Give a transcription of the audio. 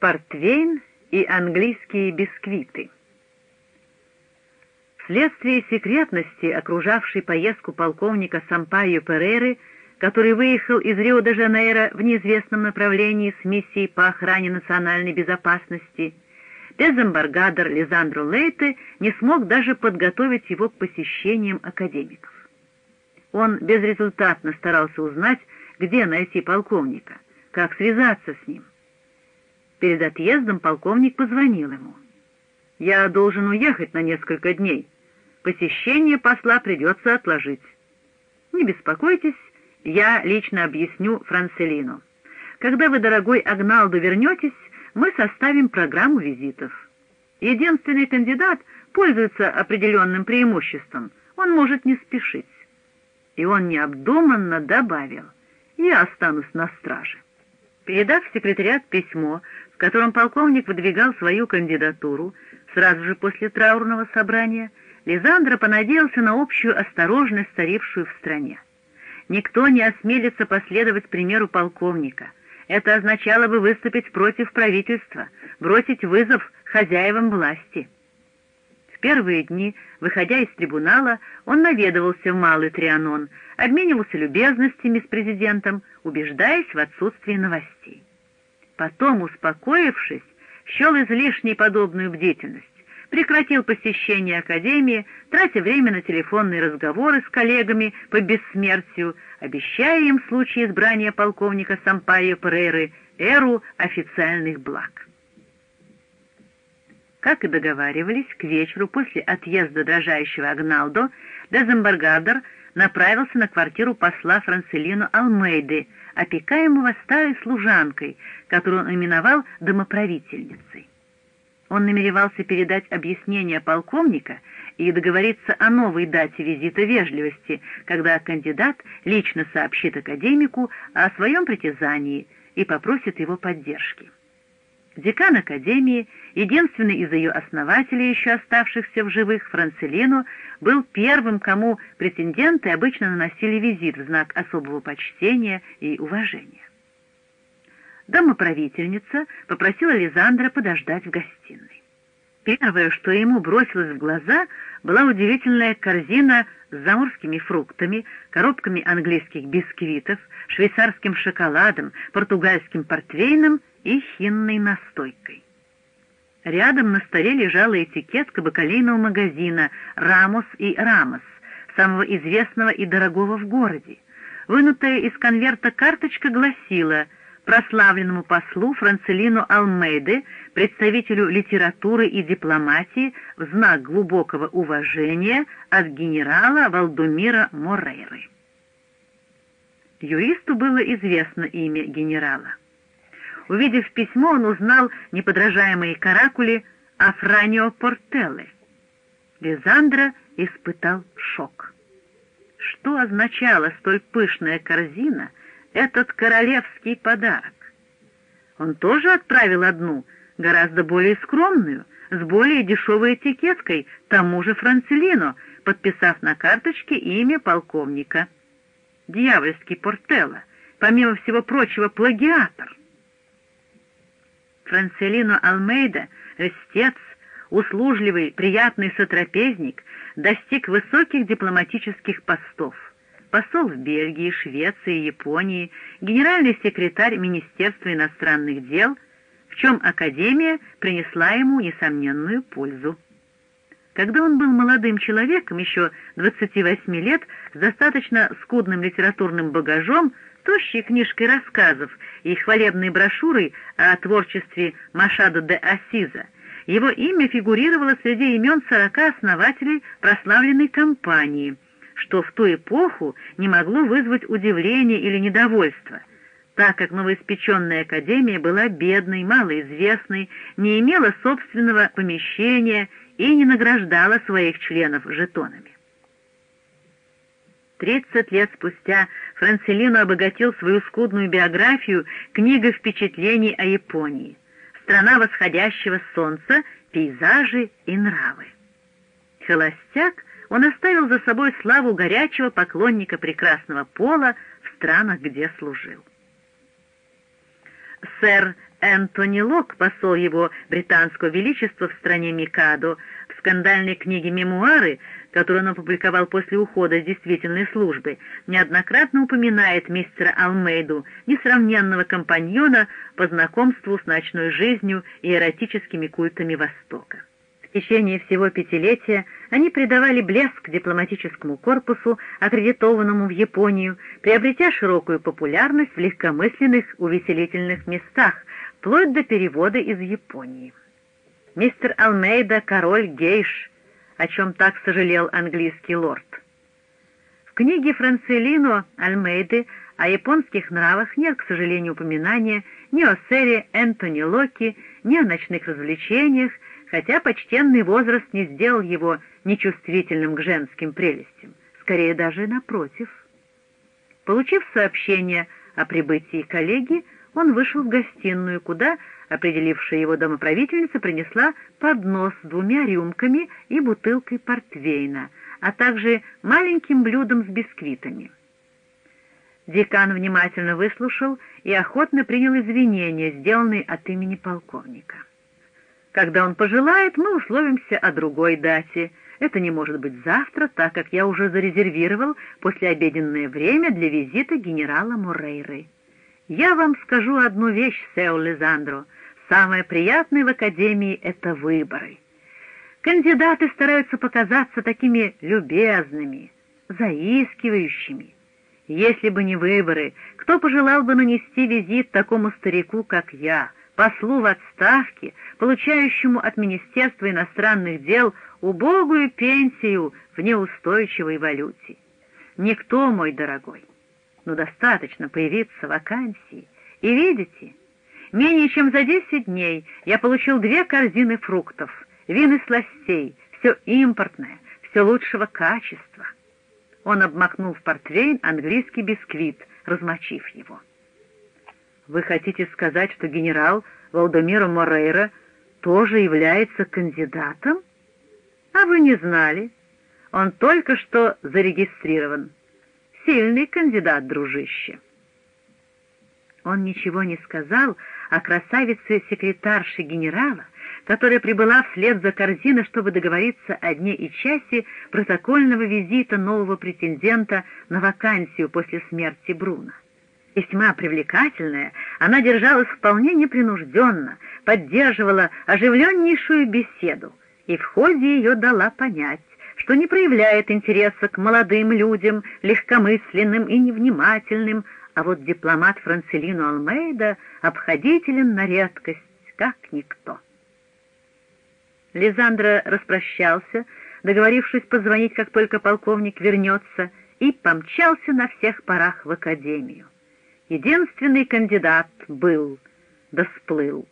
Портвейн и английские бисквиты. Вследствие секретности, окружавшей поездку полковника Сампайо Переры, который выехал из Рио-де-Жанейро в неизвестном направлении с миссией по охране национальной безопасности, дезэмбаргадор Лизандро Лейте не смог даже подготовить его к посещениям академиков. Он безрезультатно старался узнать, где найти полковника, как связаться с ним. Перед отъездом полковник позвонил ему. «Я должен уехать на несколько дней. Посещение посла придется отложить. Не беспокойтесь, я лично объясню Францелину. Когда вы, дорогой Агналду, вернетесь, мы составим программу визитов. Единственный кандидат пользуется определенным преимуществом. Он может не спешить. И он необдуманно добавил, я останусь на страже. Передав секретариат письмо, котором полковник выдвигал свою кандидатуру сразу же после траурного собрания, Лизандро понадеялся на общую осторожность, царившую в стране. Никто не осмелится последовать примеру полковника. Это означало бы выступить против правительства, бросить вызов хозяевам власти. В первые дни, выходя из трибунала, он наведывался в Малый Трианон, обменивался любезностями с президентом, убеждаясь в отсутствии новостей. Потом, успокоившись, счел излишней подобную бдительность, прекратил посещение Академии, тратя время на телефонные разговоры с коллегами по бессмертию, обещая им в случае избрания полковника Сампайо Перейры эру официальных благ. Как и договаривались, к вечеру после отъезда дрожащего Агналдо Дезембаргадер направился на квартиру посла Францелину Алмейды, опекаемого старой служанкой, которую он именовал домоправительницей. Он намеревался передать объяснение полковника и договориться о новой дате визита вежливости, когда кандидат лично сообщит академику о своем притязании и попросит его поддержки. Декан Академии, единственный из ее основателей, еще оставшихся в живых, Францелину, был первым, кому претенденты обычно наносили визит в знак особого почтения и уважения. Домоправительница попросила Лизандра подождать в гостиной. Первое, что ему бросилось в глаза, была удивительная корзина с заморскими фруктами, коробками английских бисквитов, швейцарским шоколадом, португальским портвейном и хинной настойкой. Рядом на столе лежала этикетка бакалейного магазина «Рамос и Рамос», самого известного и дорогого в городе. Вынутая из конверта карточка гласила прославленному послу Францелину Алмейде, представителю литературы и дипломатии, в знак глубокого уважения от генерала Валдумира Морейры. Юристу было известно имя генерала. Увидев письмо, он узнал неподражаемые каракули Афранио Портеллы. Лизандра испытал шок. Что означала столь пышная корзина, этот королевский подарок? Он тоже отправил одну, гораздо более скромную, с более дешевой этикеткой, тому же Францелино, подписав на карточке имя полковника. Дьявольский Портелло, помимо всего прочего, плагиатор. Францелино Алмейда, льстец, услужливый, приятный сотрапезник, достиг высоких дипломатических постов. Посол в Бельгии, Швеции, Японии, генеральный секретарь Министерства иностранных дел, в чем Академия принесла ему несомненную пользу. Когда он был молодым человеком, еще 28 лет, с достаточно скудным литературным багажом, тощей книжкой рассказов и хвалебной брошюрой о творчестве Машадо де Асиза, его имя фигурировало среди имен сорока основателей прославленной компании, что в ту эпоху не могло вызвать удивление или недовольство, так как новоиспеченная академия была бедной, малоизвестной, не имела собственного помещения и не награждала своих членов жетонами. Тридцать лет спустя Францелино обогатил свою скудную биографию книгой впечатлений о Японии. Страна восходящего солнца, пейзажи и нравы. Холостяк, он оставил за собой славу горячего поклонника прекрасного пола в странах, где служил. Сэр Энтони Лок, посол его британского величества в стране Микадо, в скандальной книге «Мемуары», которую он опубликовал после ухода с действительной службы, неоднократно упоминает мистера Алмейду, несравненного компаньона по знакомству с ночной жизнью и эротическими культами Востока. В течение всего пятилетия они придавали блеск дипломатическому корпусу, аккредитованному в Японию, приобретя широкую популярность в легкомысленных увеселительных местах, вплоть до перевода из Японии. Мистер Алмейда — король гейш, о чем так сожалел английский лорд. В книге Францелино Альмейды о японских нравах нет, к сожалению, упоминания ни о сэре Энтони Локи, ни о ночных развлечениях, хотя почтенный возраст не сделал его нечувствительным к женским прелестям, скорее даже напротив. Получив сообщение о прибытии коллеги, он вышел в гостиную, куда определившая его домоправительница принесла поднос с двумя рюмками и бутылкой портвейна, а также маленьким блюдом с бисквитами. Декан внимательно выслушал и охотно принял извинения, сделанные от имени полковника. Когда он пожелает, мы условимся о другой дате. Это не может быть завтра, так как я уже зарезервировал послеобеденное время для визита генерала Морейры. Я вам скажу одну вещь, Сео Лизандро. Самое приятное в Академии — это выборы. Кандидаты стараются показаться такими любезными, заискивающими. Если бы не выборы, кто пожелал бы нанести визит такому старику, как я, послу в отставке, получающему от Министерства иностранных дел убогую пенсию в неустойчивой валюте? Никто, мой дорогой но достаточно появиться вакансии. И видите, менее чем за десять дней я получил две корзины фруктов, вин и сластей, все импортное, все лучшего качества. Он обмакнул в портвейн английский бисквит, размочив его. Вы хотите сказать, что генерал Валдомиро Морейра тоже является кандидатом? А вы не знали. Он только что зарегистрирован. Сильный кандидат, дружище. Он ничего не сказал о красавице-секретарше генерала, которая прибыла вслед за корзиной, чтобы договориться о дне и часе протокольного визита нового претендента на вакансию после смерти Бруна. Весьма привлекательная, она держалась вполне непринужденно, поддерживала оживленнейшую беседу и в ходе ее дала понять, что не проявляет интереса к молодым людям, легкомысленным и невнимательным, а вот дипломат Францелину Алмейда обходителен на редкость, как никто. Лизандро распрощался, договорившись позвонить, как только полковник вернется, и помчался на всех парах в академию. Единственный кандидат был, да сплыл.